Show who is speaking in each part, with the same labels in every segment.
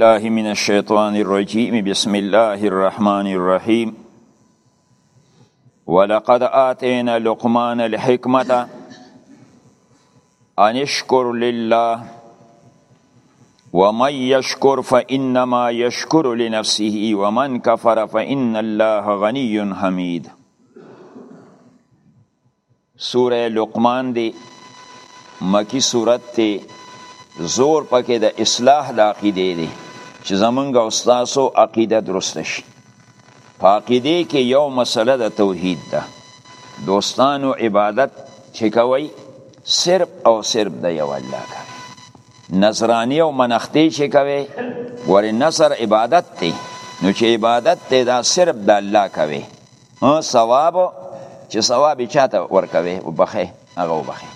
Speaker 1: الله من الشيطان الرجيم بسم الله الرحمن الرحيم ولقد آتينا لقمان الحكمة أن يشكر لله ومن يشكر فإنما يشكر لنفسه ومن كفر فإن الله غني حميد سوره لقمان دی مکی صورت ته زور پکې د اصلاح د عقیده دی چې زمونږ او تاسو عقیده درسته شي په عقیده کې یو مسله د توحید ده دوستانو عبادت چې کوي صرف او صرف د یو الله کوي نظرانی او منختی چې کوي ور نظر عبادت دی نو چې عبادت دی دا صرف د الله کوي ها ثواب چې ثواب چاته ورکوي او بخې هغه وبخې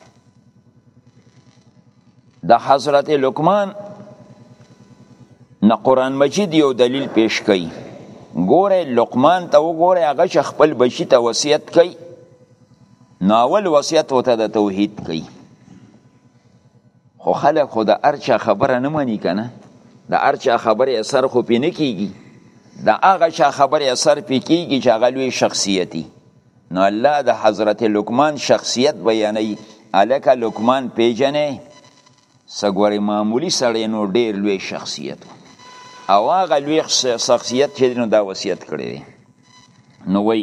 Speaker 1: د حضرت لقمان نه قران مجید یو دلیل پیش کړي ګوره لقمان ته وګوره هغه چې خپل بچی ته وصیت کړي ناول وصیت وته د توحید کړي خو خلک خو د ارچا خبره نه مني کنه د ارچا خبره اثر خو پې نه کیږي د هغه چا خبره اثر پې کیږي چې هغه لوی شخصیتي نو الله د حضرت لقمان شخصیت بیانوي الکه لقمان پیژنې سګوري معمولی سړی نو ډیر لوی شخصیت او هغه لوی شخصیت چې نو دا وصیت کړی نو وی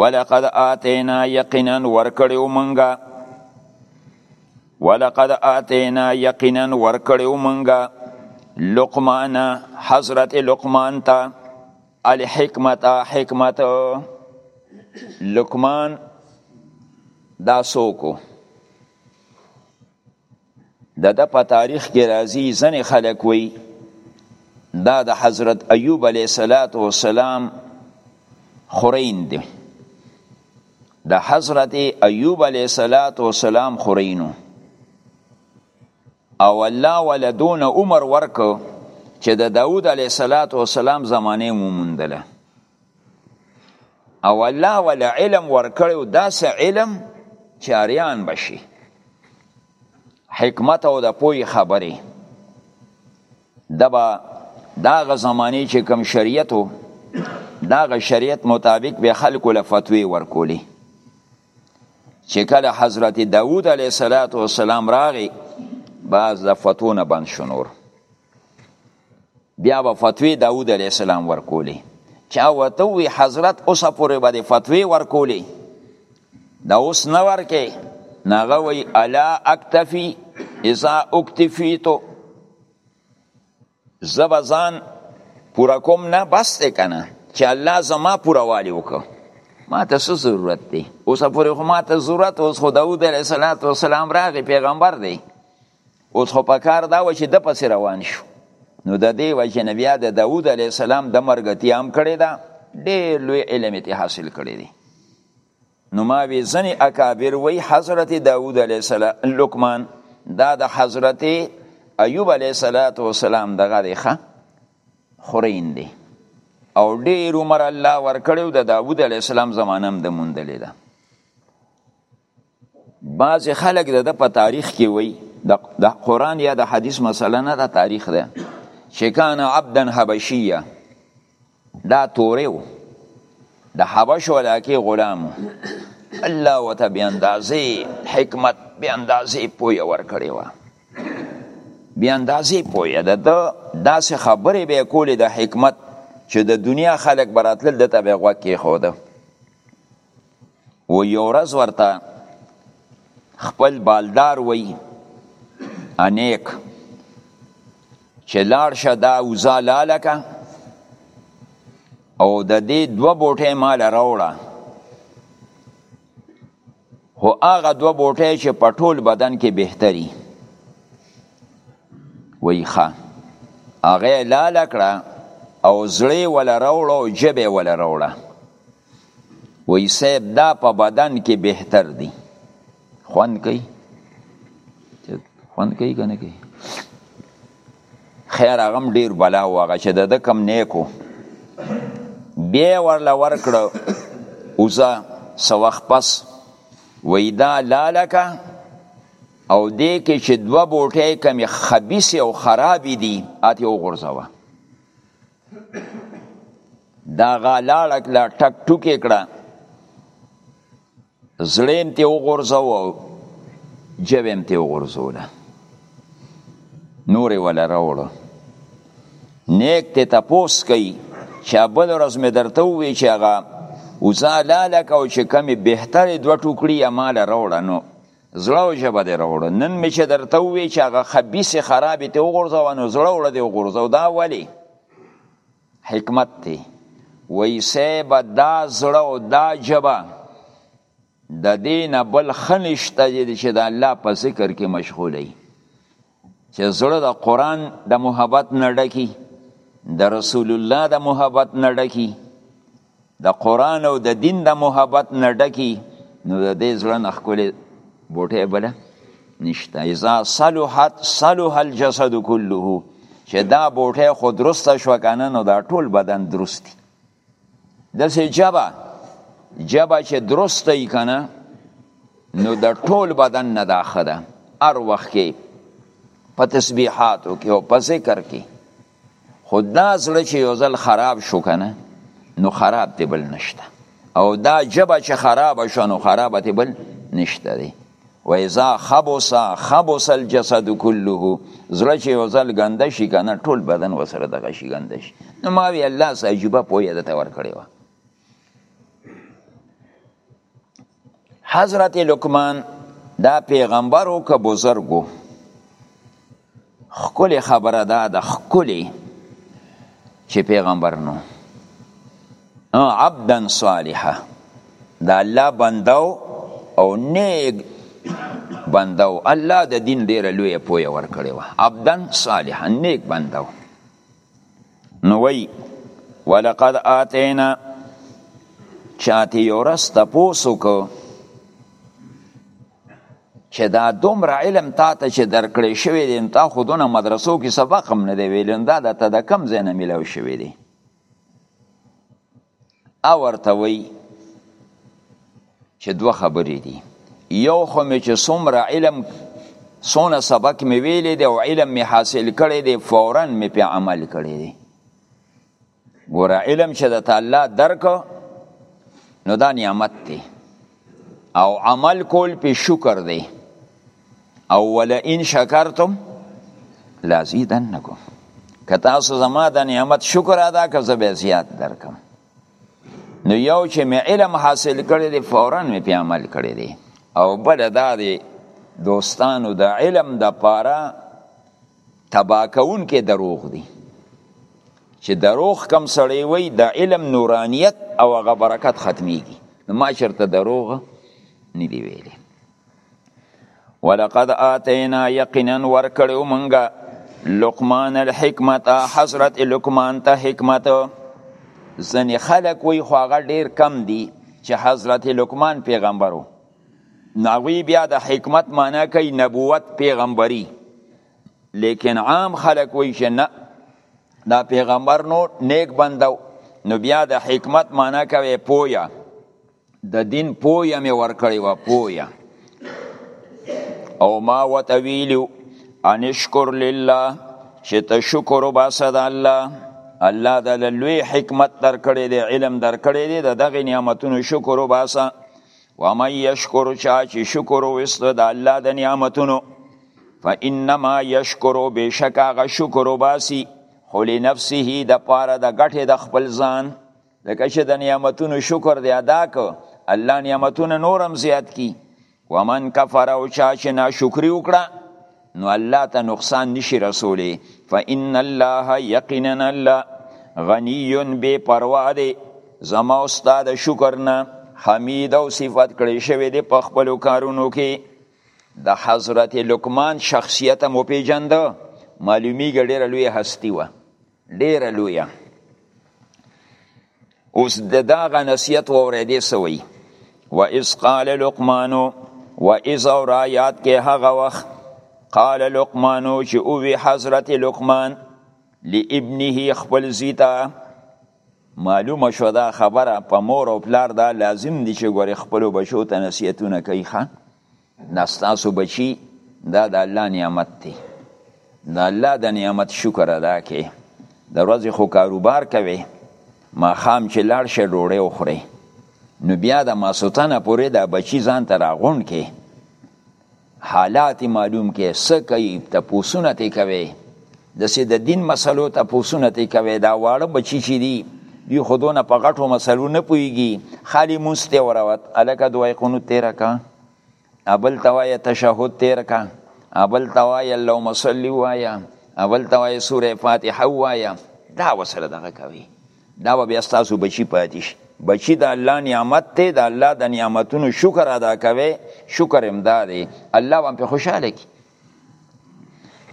Speaker 1: ولقد آتینا یقینا ورکړیو منګه ولقد آتینا یقینا ورکړو مونږه لقمان حضرت لقمان ته الحکمت حکمت لقمان دا سوکو د د په تاریخ کې راځي ځنې خلک وي دا د حضرت ایوب علیه السلام خورین دی د حضرت ایوب علیه صلات و سلام خورینو او الله ول دون عمر ورکو چې د داوود علیه صلات و سلام زمانه وموندله او الله ول علم ورکړو داس علم چاریان بشي حکمت او د پوی خبره دبا داغه زمانه چې کم شریعت وو داغه شریعت مطابق به خلکو له فتوی ورکولې چې کله حضرت داوود علیه صلوات و سلام راغی باز د فتونه بند شنور بیا به فتوی داوود علیه السلام ورکولې چا وته وی حضرت اوس پورې به فتوی ورکولې دا اوس نه ورکه ناغه وی الا اکتفی اذا اکتفیتو زبزان پورا کوم نه بس ته کنه چې الله زما پورا والی وکړه ما ته څه ضرورت دی اوس پورې خو ما ته ضرورت اوس خو داود علیه السلام راغی پیغمبر دی اوس خو په کار دا و چې د پسې روان شو نو د دې وجه نه بیا د داود علیه السلام د مرګتیا هم کړې ده ډېر لوی علم یې حاصل کړی دی نو ما وی ځنې اکابر وی حضرت داود علیه السلام لقمان دا د حضرت ایوب علیه السلام دغه دی ښه خورین دی او ډیر عمر الله ورکړیو د داود علیه السلام زمانه هم د موندلې ده بعضې خلک د ده په تاریخ کې وی د قرآن یا د حدیث مسله نه د تاریخ ده چې کان عبدا حبشیه دا توری و د حبشو علاقې غلام و الله ورته بې اندازې حکمت بې اندازې پوهه ورکړې وه بې اندازې پوهه د ده داسې خبرې به یې کولې د حکمت چې د دنیا خلک به راتلل ده ته به یې غوږ کېښوده و یو ورځ ورته خپل بالدار وی انیک چې لاړ شه دا وزا لالکه او د دې دوه بوټې مال راوړه خو هغه دوه بوټې چې په ټول بدن کې بهتري وی ښه هغه لاله کړه او زړه ولا راوړو جبه ولا راوړه وی صاحب دا په بدن کې بهتر دی خوند کوي خوند کوي کنه کوي خیر هغه ډیر بلا وغه چې د کم نیکو بیا ورله ورکړه اوزه سوخ پس ویدا لالکا او دې کې چې دوه بوټي کمی خبيسي او خرابې دي اته وغورځوه دا غالاړه کړه ټک ټوک کړه زړیم ته وغورځاو جبم ته وغورځوله نور ولا راوړو نیک ته تپوس کوي چې بل ورځ مې درته وی چې هغه وزاله لکه او چې کمی بهتري دوه ټوکړي مال راوړنو زړه او ژبه دې راوړو نن مې چې درته ووی چې هغه خبیثې خرابې ته وغورځوه نو زړه وړه دې وغورځو دا ولې حکمت دی وایي صاحب دا زړه او دا ژبه د دې نه بل ښه نشته چې د الله په ذکر کې مشغوله وي چې زړه د قران د محبت نه ډکی د رسول الله د محبت نه ډکی د قران او د دین د محبت نه ډکی نو د دې زړه نه خولې بوټه بل نشته اذا صلحت صلح الجسد كله چې دا بوټه خو درسته شو کنه نو دا ټول بدن درستی دسې جبه جبه چې درسته یې که نه نو د ټول بدن نه دا ښه ده هر وخت کې په تسبیحاتو کې او په ذکر کې خو دا زړه چې یو ځل خراب شو که نه نو خراب دی بل نشته او دا جبه چې خراب شو نو خراب دی بل نشته دی و اذا خبث خبث الجسد كله زړه چې یو ځل ګنده شي کنه ټول بدن وسره دغه شي ګنده شي نو ما وی الله سه عجیبه پوهه دته ور کړی و حضرت لقمان دا پیغمبر او که بزرګو ښکلی خبره دا ده ښکلی چې پیغمبر نو عبدا صالحا د الله بندو او نیک بندو الله د دین ډیر لوی پوی ور کړی و عبدا صالحا نیک بندو نو وی ولقد آتینا چاته یورس تاسو کو چې دا دومره علم تا ته چې درکړی شوی دی تا خو دونه مدرسو کې سبق هم نه دی ویلی دا د ته د کم ځای نه میلاو شوی دی او ورته وایي چې دوه خبرې دي یو خو مې چې څومره علم څونه سبق مې ویلی دی او علم مې حاصل کړی دی فورا مې په عمل کړی دی ګوره علم چې د تعالی درک نو دا نعمت دی او عمل کول په شکر دی او ولا ان شکرتم لازیدنکم که تاسو زما د نعمت شکر ادا کړئ زه به زیات درکم نو یو چې مې علم حاصل کړی دی فورا مې په عمل کړی دی او بل دا دی دوستانو د علم د پاره تباه کوونکې دروغ دي چې دروغ کم سړی وي د علم نورانیت او هغه برکت ختمیږي نو ما چرته دروغ نه دی ویلي ولقد آتینا یقینا ورکړو مونږه لقمان الحکمت حضرت لقمان ته حکمت ځنې خلک وي خو هغه ډیر کم دي چې حضرت لقمان پیغمبرو نو هغوی بیا د حکمت معنا کوي نبوت پیغمبري لیکن عام خلک وایي چې نه دا پیغمبر نو نیک بندو نو بیا د حکمت معنا کوي پویا د دین پویا مې ورکړی و پویا او ما وتویلو ان اشکر لله چې ته شکر وباسه د الله الله د لوی حکمت درکړی دی علم درکړی دی د دغه نعمتونو شکر وباسه ومن یشکر چا چې شکر وستو د الله د نعمتونو فانما یشکر بشک هغه شکر وباسي خو لنفسه د پاره د ګټه د خپل ځان لکه چې د نعمتونو شکر دی ادا کو الله نعمتونه نورم زیات کی ومن کفر او چا چې ناشکری وکړه نو الله ته نقصان نشي رسولي فإن الله يقينا الله غني بي پروا دي زما استاد شکر نه حمید او صفت کړی شوی دی په خپل کارونو کې د حضرت لقمان شخصیت مو پیجند معلومیږي ډیره لوی هستی و ډیره لویه اوس د داغه نصیحت وورې دې سوی و اس قال لقمانو و اس او رایات کې هغه وخت قال لقمانو چې او وی حضرت لقمان لابنه خپل زیتا معلومه شو دا خبره په مور او پلار دا لازم دي چې ګوري خپل بچو ته نصیحتونه کوي خان دا ستاسو بچی دا د الله نعمت دی د الله د نعمت شکر ادا کې د ورځې خو کاروبار کوي ما خام چې لاړ شي ډوړې وخوري نو بیا د ماسوتنه پورې د بچی ځان ته راغون کې حالات معلوم کې څه کوي ته پوسونه ته کوي دسې د دین مسلو ته پوسونه تی کوي دا واړه بچی چې دي دوی خودونه په غټو مسلو نه پويږي خالی مونږ ته وروت الکه دوی قنوت تیر کا ابل توای تشهود تیر کا ابل توای اللهم صل وایا ابل توای سوره فاتحه وایا دا وسره دغه کوي دا به بیا تاسو بچی پاتې شي بچی د الله نعمت ته د الله د نعمتونو شکر ادا کوي شکر امداري الله هم په خوشاله کی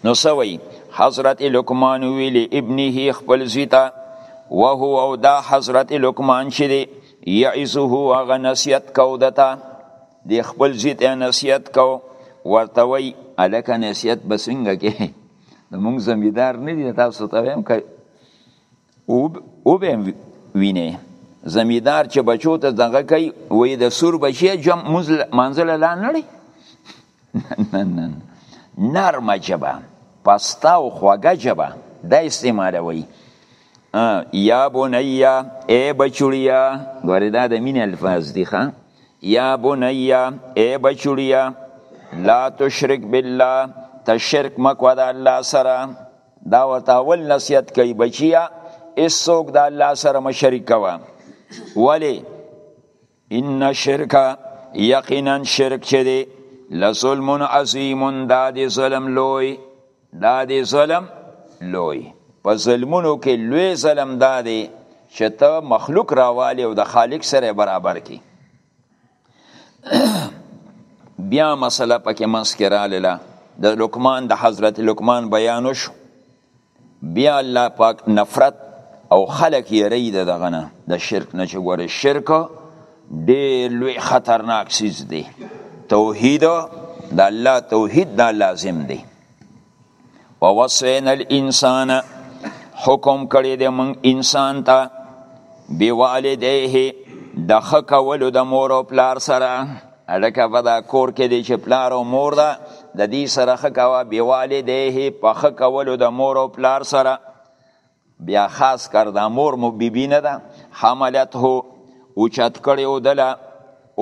Speaker 1: نو سوي حضرت لقمان ویل ابنه خپل زیتا وهو او دا حضرت لقمان چې دی یعزه هغه نصیحت کو دتا دی خپل زیت نصیحت کو ورته وی الکه نصیحت بسنګ کې د مونږ زمیدار نه دی تاسو ته هم او به ویني زمیدار چې بچو ته دغه کوي وې د سور بچي جم منزل لا نړي نه نه نرمه جبه پستا او خوږه جبه دا استعمالوي یا بنیا ای بچړیا ګوره دا د مینې الفاظ دي ښا یا بنیا ای بچړیا لا تشرک بالله تشرک مکو د الله سره دا ورته اول نصیحت کوي بچیا اسوک د الله سره مشرک کوا ولی ان شرک یقینا شرک چه دی لظلم عظیم دا دی ظلم لوی دا دی ظلم لوی په ظلمونو کې لوی ظلم دا دی چې ته مخلوق راوالی او د خالق سره برابر کی بیا مسله پکې منځ کې راغله د لقمان د حضرت لقمان بیان وشو بیا الله پاک نفرت او خلق یې ری د دغه نه د شرک نه چې ګوره شرک ډېر لوی خطرناک څیز دی توحید د الله توحید دا لازم دی ووصینا الانسان حکم کړی دی موږ انسان ته بوالدیه د ښه کولو د مور او پلار سره هلکه په دا کور کې دی چې پلار او مور ده د دې سره ښه کوه بوالدیه په ښه کولو د مور او پلار سره بیا خاص کر دا مور مو بیبی نه ده حملته اوچت کړی او دله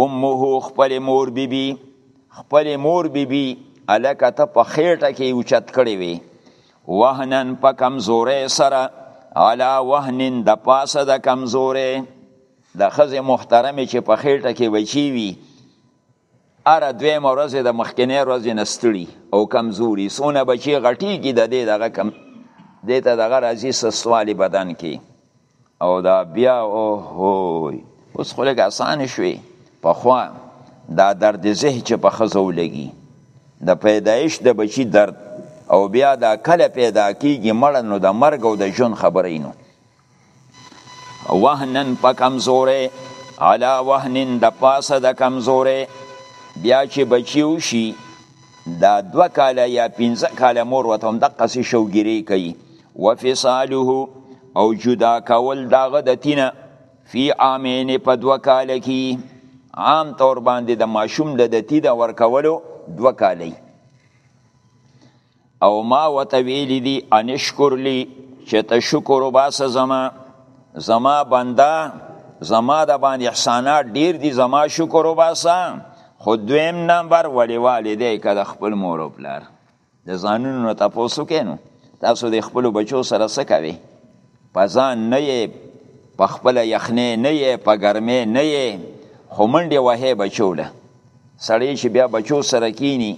Speaker 1: امه خپل مور بیبی خپل مور بیبی الکه ته په خېټه کې اوچت کړی وي وهنن په کمزورې سره علا وهنن د پاسه د کمزورې د خزه محترمه چې په خېټه کې بچی وي اره دویم ورځ د مخکنی ورځ نه ستړي او کمزوري سونه بچي غټي کی د دې دغه کم دته دغه راځي سستوالي بدن کې او دا بیا او هوی اوس خو لږ اسان شوي په خوا دا درد زه چې په خزو لګي د پیدایش د بچي درد او بیا دا کله پیدا کیږي مړ نو د مرګ او د ژوند خبرې نو وهنن په کمزورې علا وهنن د پاسه د کمزورې بیا چې بچی وشي دا دوه کاله یا پنځه کاله مور ورته همدقسې شوګیرې کوي وفصاله او جدا کول د هغه د تینه فی عامین په دوه کاله کې عام طور باندې د ماشوم د دتی د ورکولو دوه کاله او ما وته ویلی دی ان شکر لی چې ته شکر وباسه زما زما بنده زما د باندې احسانات ډیر دي زما شکر وباسه خو دویم نمبر ولی والدې که د خپل مور او پلار د ځانونو نه تاسو کینو تاسو د خپل بچو سره څه کوي په ځان نه یې په خپل یخنې نه یې په ګرمې نه یې خو منډې وهې بچو له سړی چې بیا بچو سره کینی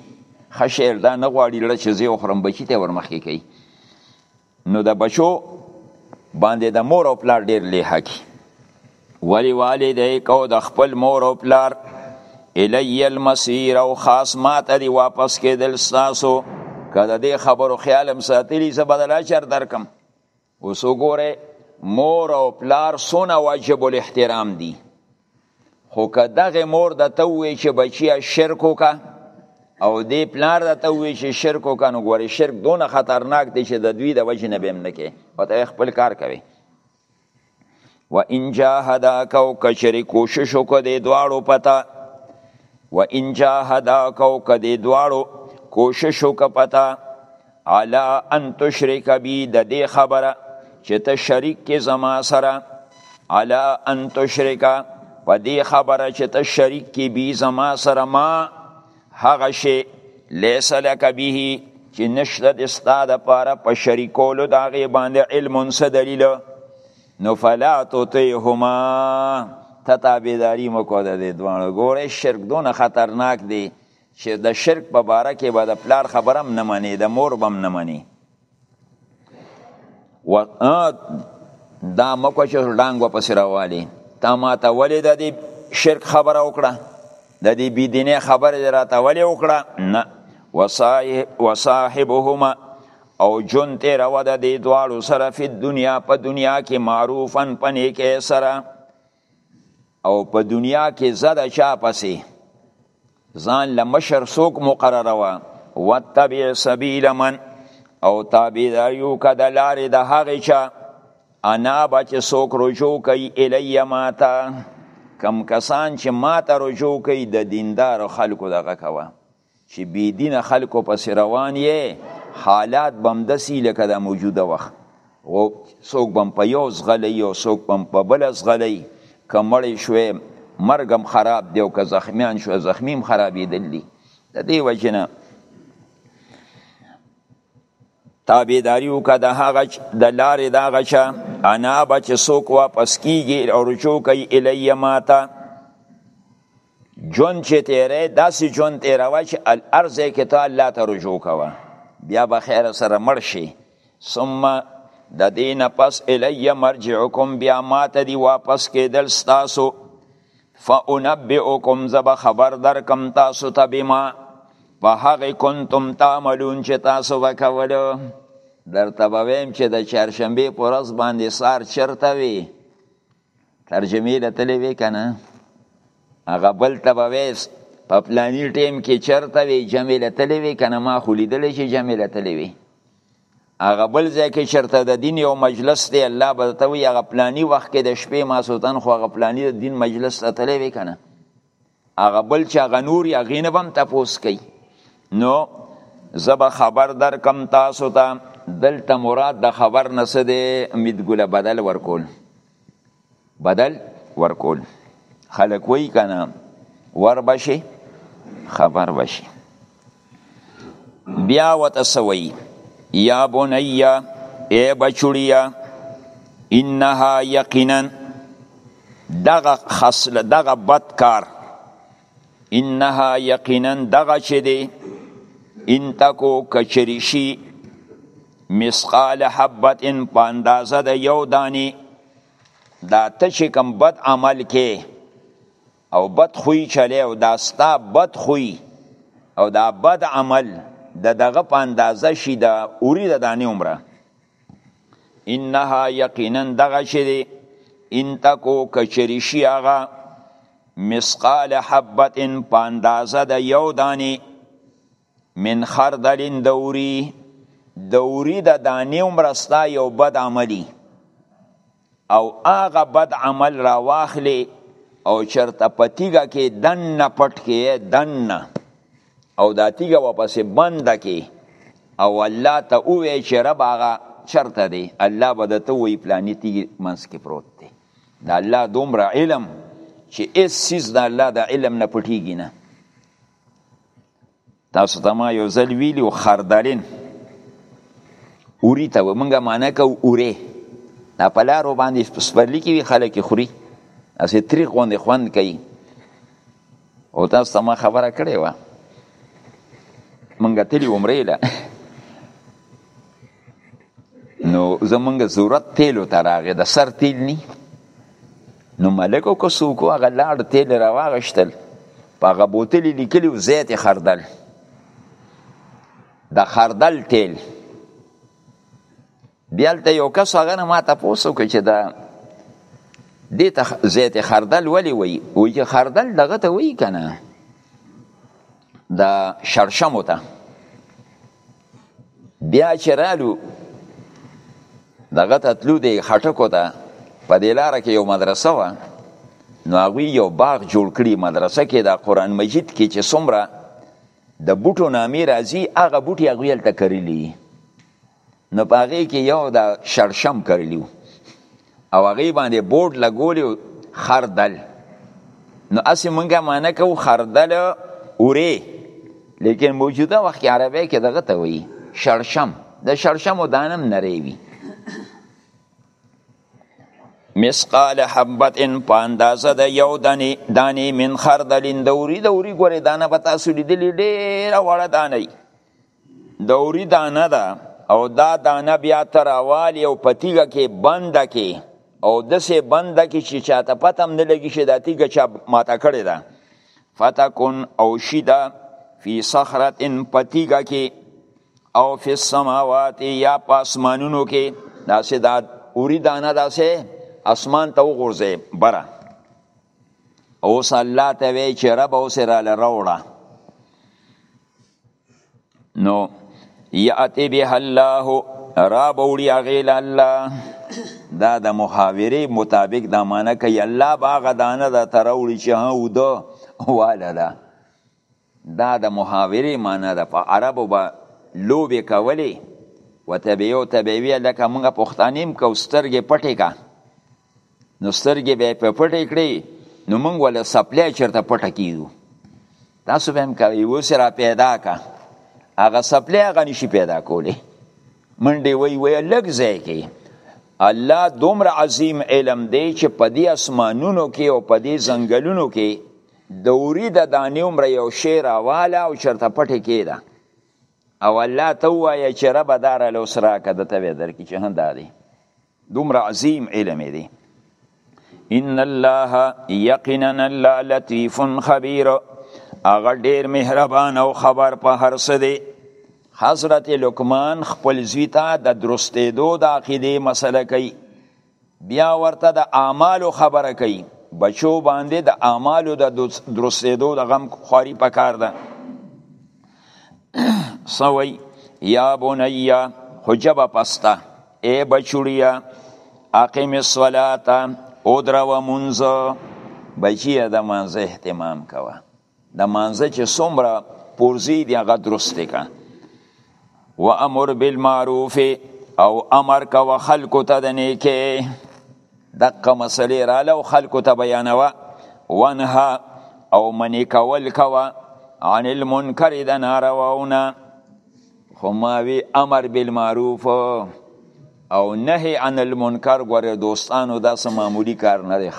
Speaker 1: ښه شعر دا نه غواړي لړه چې زه وخورم بچي ته ورمخکې کوي نو د بچو باندې د مور او پلار ډېر لیحه کی ولی والدیک او د خپل مور او پلار الی المسیر او خاص ماته دی واپس کېدل ستاسو که د دې خبرو خیال هم ساتلی زه به د لاچر درکم اوس وګوره مور او پلار سونه واجب الاحترام دي خو که دغه مور د ته وی چې بچیا شرک وکا او دې پلار د ته وی چې شرک وکا نو ګوره شرک دونه خطرناک دی چې د دوی د وجه نه بیم نه کې او ته خپل کار کوي و ان جاهداک او کچری کوشش وکړه د دواړو پتا و ان جاهداک او کدی دواړو کوشش وکړه پتا علا ان تشرک بی د دې خبره چې ته شریک کې زما سره علا ان تشرک په دې خبره چې ته شریک کې بی زما سره ما هغه شی لیس لک به چې نشته د استاد لپاره په شریکولو د هغې باندې علم څه دلیل نو فلا تطیعهما ته تابعداري مو کو د دې دواړو ګوره شرک دونه خطرناک دی چې د شرک په باره کې به د پلار خبرم نه منې د مور بم نه منې و دا مکو چې ډنګ و پسې راوالي تا ما ته ولې د دې شرک خبره وکړه د دې بيدینه خبره راته ولې وکړه نه وصاحبهما او جون تیر و د دې دواړو سره په دنیا په دنیا کې معروفن پنې کې سره او په دنیا کې زده چا پسې ځان لمشر سوک مقرره و وتبع سبیل من او تابعداریو کده لارې د هغې چا انا به چې څوک رجوع کوي الی ماته کم کسان چې ماته رجوع کوي د دیندار خلکو دغه کوه چې بی دینه خلکو پسې روان یې حالات بم دسی لکه دا موجوده وخت او څوک بم په یو زغلی او څوک بم په بل زغلی کمړې شوې مرګم خراب دی او که زخمیان شو زخمیم خرابېدل دي د دې وجې نه تابعداري وکړه د هغه د لارې د هغه چا انا به چې څوک واپس کیږي او رجوع کوي الیه ماته جون چې تیرې داسې جون تیروه چې الارض کې ته الله ته رجوع کوه بیا به خیر سره مړ شي ثم د دینه پس الی مرجعکم بیا ما ته دی واپس کېدل ستاسو فانبئکم زب خبر درکم تاسو ته بما په هغه کنتم تعملون چې تاسو وکولو درته به ویم چې د چهارشنبې په ورځ باندې سار چرته وي ترجمه لتلې وې کنه هغه بل ته به وېست په پلانی ټیم کې چرته وی جمع لتلې وی کنه ما خو لیدلې چې جمع لتلې وی هغه بل ځای کې چرته د دین یو مجلس دی الله به ته وی هغه پلانی وخت کې د شپې ما سوتن خو هغه پلانی د دین مجلس ته تلې وی کنه هغه بل چې هغه نور یې هغې نه به هم تپوس کوي نو زه به خبر درکم تاسو ته دلته مراد د خبر نه څه دی امیدګله بدل ورکول بدل ورکول خلک وایي که نه ور به شي خبر به شي بیا وته سوی یا بنیا ای بچړیا انها یقینا دغه خصل دغه بدکار انها یقینا دغه چې دی ان تکو کچریشی مسقال حبت ان په اندازه د یو دانی دا ته چې کوم بد عمل کې او بد خوی چلی او دا ستا بد خوی او دا بد عمل د دغه په اندازه شي د اوری د دانې عمره انها یقینا دغه شي دی ان تکو کچری شي هغه مسقال حبت ان په اندازه د یو دانې من خردلین د اوری د اوری د دانې عمره ستا یو بد عملی او هغه بد عمل را واخلې او چرته په تیګه کې دننه پټ کې دننه او دا تیګه واپسې بنده کې او الله ته ووایې چې رب هغه چرته دی الله به درته ووایي پلاني تیګې منځ کې پروت دی د الله دومره علم چې هېڅ څیز د الله د علم نه پټیږي نه تاسو ته ما یو ځل ویلی و خردلین اوری ته و مونږه معنی کو اوره دا په لارو باندې سپرلی کې وي خلک خوري اسې تریخ غوندې خوند کوي او تاسو ته ما خبره کړې وه مونږ تلي عمرې له نو زمونږ ضرورت تیلو ته راغې د سر تیل نی نو ملکو که څوک هغه لاړ تیل راواغشتل په هغه بوتل لیکلی و زیت خردل د خردل تیل بیالته یو کس هغه نه ما تاسو کې چې دا دې ته زیت خردل ولی وی وی چې خردل دغه ته وی کنه دا شړشمو ته بیا چې رالو دغه ته تلو دی خټکو ته په دې لاره کې یو مدرسه وه نو هغوی یو باغ جوړ کړي مدرسه کې د قرآن مجید کې چې څومره د بوټو نامې راځي هغه بوټي هغوی هلته کرلي نو په هغې کې یو د شړشم کرلی او هغه باندې بورډ لګولی خردل نو اسی مونږه معنی کو خردل اوره لیکن موجوده وخت عربی کې دغه ته وایي شړشم د شړشمو دانم نری وي مسقال حبت ان په اندازه د یو دانی دانی من خردلین دوری دوری ګورې دانه به تاسو لیدلی ډېره وړه دانه د اوری دانه ده او دا دانه بیا ته راوالی او په تیګه کې بنده کې او دسې بنده کې چې چاته پته هم نه لګي چې دا تیګه چا ماته کړې ده فتکن او شي ده فی صخره په تیګه کې او فی السماوات یا په اسمانونو کې داسې دا اوری دانه داسې اسمان ته وغورځې بره اوس الله ته وی چې رب اوس را لروړه نو یاتی به الله را بوړي هغه له الله دا د محاورې مطابق دا معنی کوي الله به هغه دانه د تروړي چې ها وده واله ده دا د محاورې معنی ده په عربو به لوبې کولې وتبیو تبیویه لکه موږ پښتانیم کو سترګې پټې کا نو سترګې به په پټې کړې نو موږ ولا سپلې چرته پټه کیو تاسو به هم کوي اوس را پیدا کا هغه سپلې هغه نشي پیدا کولی منډي وی وی لګ ځای کې الله دومره عظیم علم دی چې په دې اسمانونو کې او په دې ځنګلونو کې دوری د دانې عمر یو شی راواله او چرته پټې کېده او الله ته وایه چې رب دار له سره کده ته درکې چې هنده دی دومره عظیم علم دی ان الله یقینا الله لطیف خبیر هغه ډیر مهربان او خبر په هر څه دی حضرت لقمان خپل زوی ته د درستېدو د عقیدې مسله کوي بیا ورته د اعمالو خبره کوي بچو باندې د اعمالو د درستېدو د غم خواري پکار ده سوی یا بنیا حجب پستا ای بچوړیا اقیم الصلاه او درو منځ بچی د منځه اهتمام کوه د منځه چې څومره پورزی دی هغه درسته کا و امر بالمعروف او امر کوه خلکو ته د نیکه دقه مسلې را لو خلکو ته بیانوا وانها او منی کول کوا عن المنکر د نارواونه خو ما وی امر بالمعروف او نهی عن المنکر ګوره دوستانو دا سه معمولی کار نه دی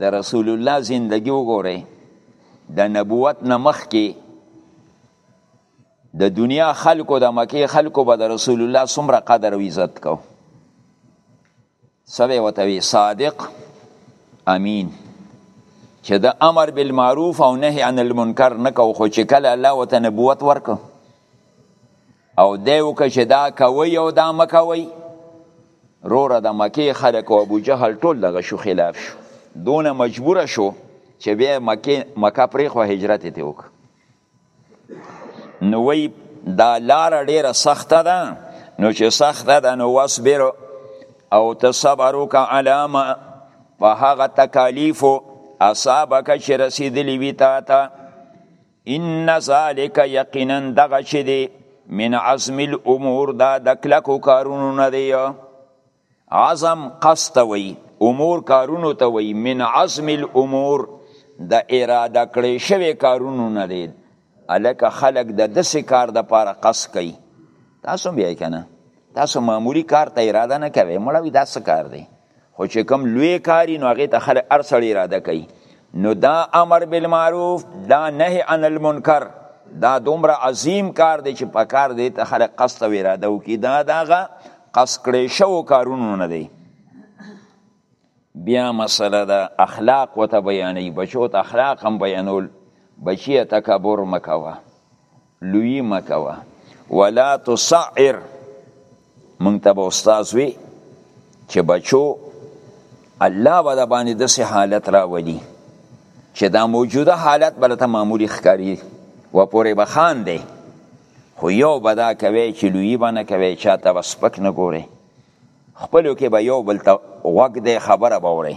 Speaker 1: د رسول الله زندگی وګوره د نبوت نه مخکې د دنیا خلکو د مکه خلکو به د رسول الله څومره قدر او عزت کو سبه وتوی صادق امین چې د امر بالمعروف او نهی عن المنکر نه کو خو چې کله الله وت نبوت ورک او دی وکړه چې دا کوي او دا مکوي روره د مکې خلک او ابو جهل ټول دغه شو خلاف شو دونه مجبور شو چې بیا مکه مکه پرې خو هجرت ته وک نو وی دا لار ډیره سخته ده نو چې سخته ده نو واصبر او تصبر وک علامه په هغه تکالیفو اصابک چې رسیدلی وی تا ته ان ذالک یقینا دغه چې دی من عزم الامور دا د کلکو کارونو نه دی عزم قصد وی امور کارونو ته وی من عزم الامور د اراده کړی شوی کارونو نه دی الکه خلق د دسې کار د پاره قصد کوي تاسو بیا کنه تاسو معمولی کار ته اراده نه کوي مړوي دا څه کار دی خو چې کوم لوی کاری نو هغه ته خلک هر سړی اراده کوي نو دا امر بالمعروف دا نهی عن المنکر دا دومره عظیم کار دی چې په کار دی ته خلک قصد او اراده وکړي دا دغه قصد کړی شو کارونو نه دی بیا مسله ده اخلاق وته بیانې بچو ته اخلاق هم بیانول بچیه تکبر مکوه لوی مکوا ولا تصعر مونږ ته به استاد وی چې بچو الله به د باندې داسې حالت راولي چې دا موجوده حالت به ته معمولی ښکاري و پورې به خان دی خو یو به دا کوي چې لوی به نه کوي چا ته به سپک نه ګوري خپلو کې به یو بل ته غوږ دی خبره به وړي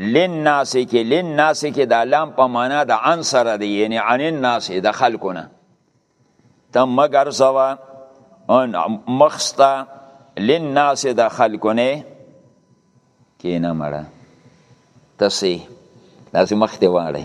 Speaker 1: للناس کې للناس کې د لام په معنا د عن سره دی یعنی عن الناس د خلقونه ته مگر زوا ان مخستا للناس د خلقونه کې نه مړه تسې لازم مخته واړی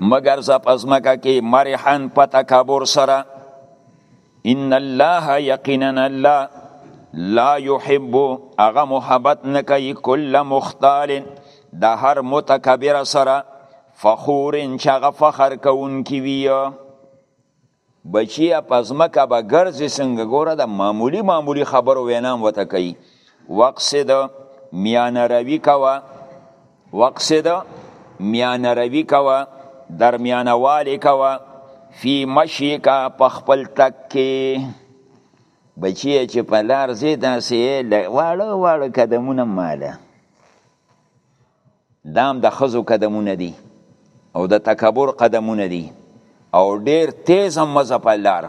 Speaker 1: مگر زپزمکه کې مرحن په تکبر سره ان الله یقینا الله لا يحب اغه محبت نکي کل مختال د هر متکبر سره فخور چې هغه فخر کوونکی وي بچیه په ځمکه به ګرځې څنګه ګوره د معمولی معمولی خبرو وینام وته کوي وقصد میانه روي کوه وقصد میانه روي کوه درمیانه والی کوه فی مشی کا په خپل تک کې بچیه چې په لار ځې داسې واړه واړه قدمونه ماله دا هم د خزو قدمونه دي او د تکبر قدمونه دي او ډیر تیز هم مزه په لار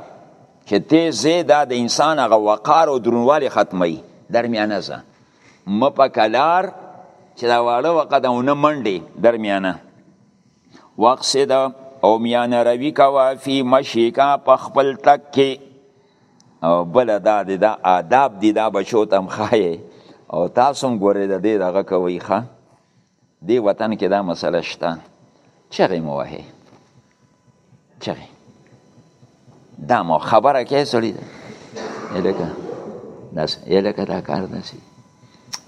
Speaker 1: چې تیز دا د انسان هغه وقار او درنوالی ختمي درمیانه زه م په کلار چې دا واړه وقد او نه منډي درمیانه وقصد او میانه روی کوا فی مشیکا په خپل تک کې او بل دا دی دا آداب دی دا بچو تم خایه او تاسو هم ګورې د دې دغه کوي ښه دی وطن کې دا مسله شته چغې مو وهې چغې دا مو خبره کې سړی دی الکه داس الکه دا کار داسي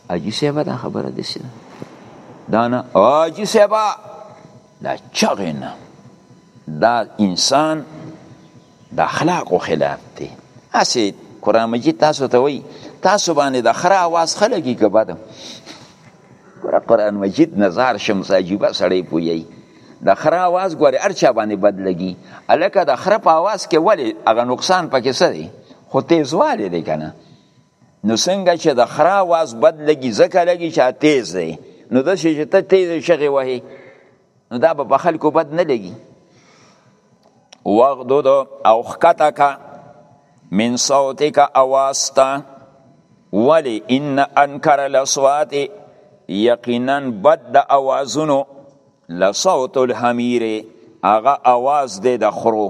Speaker 1: اجی صاحب دا خبره دې سي دا نه اجی صاحب دا چغې نه دا انسان د اخلاقو خلاف دی هسې قرآن مجید تاسو ته وایي تاسو باندې د خره اواز ښه لګي که بده ګوره قرآن مجید نظار شمس عجیبه سړی پوهیږي د خره اواز ګوره هر چا باندې بد لګي هلکه د خره په اواز کې ولې هغه نقصان پکې څه دی خو تیزوالی دی که نه نو څنګه چې د خره واز بد لګي ځکه لګي چې تیز دی نو د شي چې ته تیز شغه وهي نو دا به په خلکو بد نه لګي وغدو دو او خکتا کا من صوتی کا اواستا ولی ان انکر لصوات یقینا بد د اوازونو لصوت الحمیر اغا اواز دی د خرو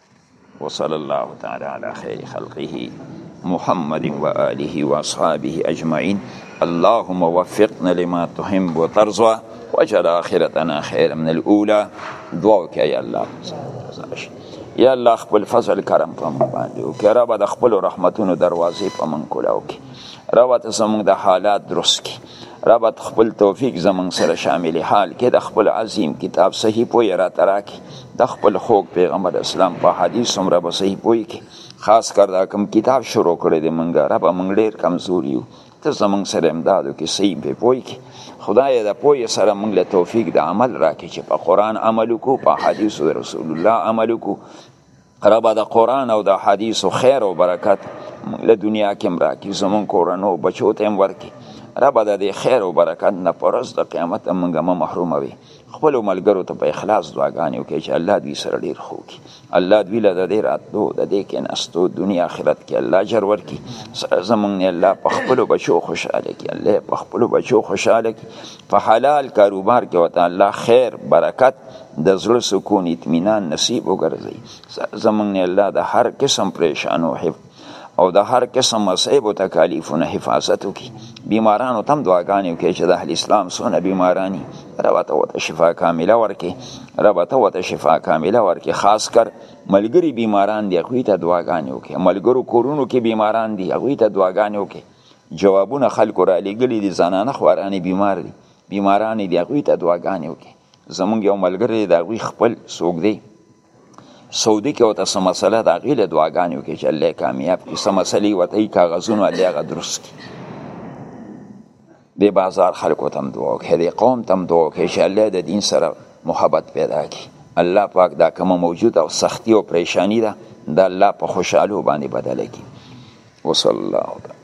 Speaker 1: وصلی الله تعالی علی خیر خلقه محمد و آله و اصحابه اجمعین اللهم وفقنا لما تحب و ترضى وجل آخرتنا خیر من الاولى دعا وکړه یا الله یا الله خپل فضل کرم په موږ باندې او که رب د خپل رحمتونو دروازې په موږ کولاو کې رب ته زموږ د حالات درست کې رب خپل توفیق زموږ سره شامل حال کې د خپل عظیم کتاب صحیح پوی را تراکي د خپل خوږ پیغمبر اسلام په حدیث څومره به صحیح پوي کې خاص کر دا کوم کتاب شروع کړی دی مونږه رب مونږ ډیر کمزور یو ته زمونږ سره امدادو کې صحیح به پوي کې خدای د پوي سره مونږ له توفیق د عمل راکې چې په قران عمل کو په حدیث رسول الله عمل کو رب د قران او د حدیث خیر او برکت له دنیا کې مراکې زمون کورنو بچو ته ورکی رب د دې خیر او برکت نه پرز د قیامت موږ مه محروم وي خپل ملګرو ته په اخلاص دعاګانې وکړي چې الله دوی سره ډیر خو کی الله دوی له دې راتلو د دې کې نستو دنیا آخرت کې الله جر ورکی زمونږ نه الله په خپل بچو خوشاله کی الله په خپل بچو خوشاله کی په حلال کاروبار کې وته الله خیر برکت د زړه سکون اطمینان نصیب وګرځي زمونږ نه الله د هر قسم پریشانو حف او د هر قسم مصیب او تکالیفونو حفاظت وکي بیمارانو تم دعاګانې وکړي چې د اهل اسلام سونه بیمارانی رب ته وته شفا کامله ورکي رب ته وته شفا کامله ورکي خاص کر ملګری بیماران دی خو ته دعاګانې وکي ملګرو کورونو کې بیماران دی خو ته دعاګانې وکي جوابونه خلکو را لګلې دي زنانه خوارانه بیمار دي بیماران دی خو ته دعاګانې وکي زمونږ یو ملګری دا وی خپل سوګ دی سعودي کې وته سم مسله دا غیله دعاګانې وکړي چې الله کامیاب کړي سم مسلې وته یې کاغذونه الله غ درست کړي د بازار خلکو تم دعا وکړي د قوم تم دعا وکړي چې الله د دین سره محبت پیدا کړي الله پاک دا کومه موجوده او سختی او پریشانی ده د الله په خوشحالو باندې بدله کړي وصلی الله تعالی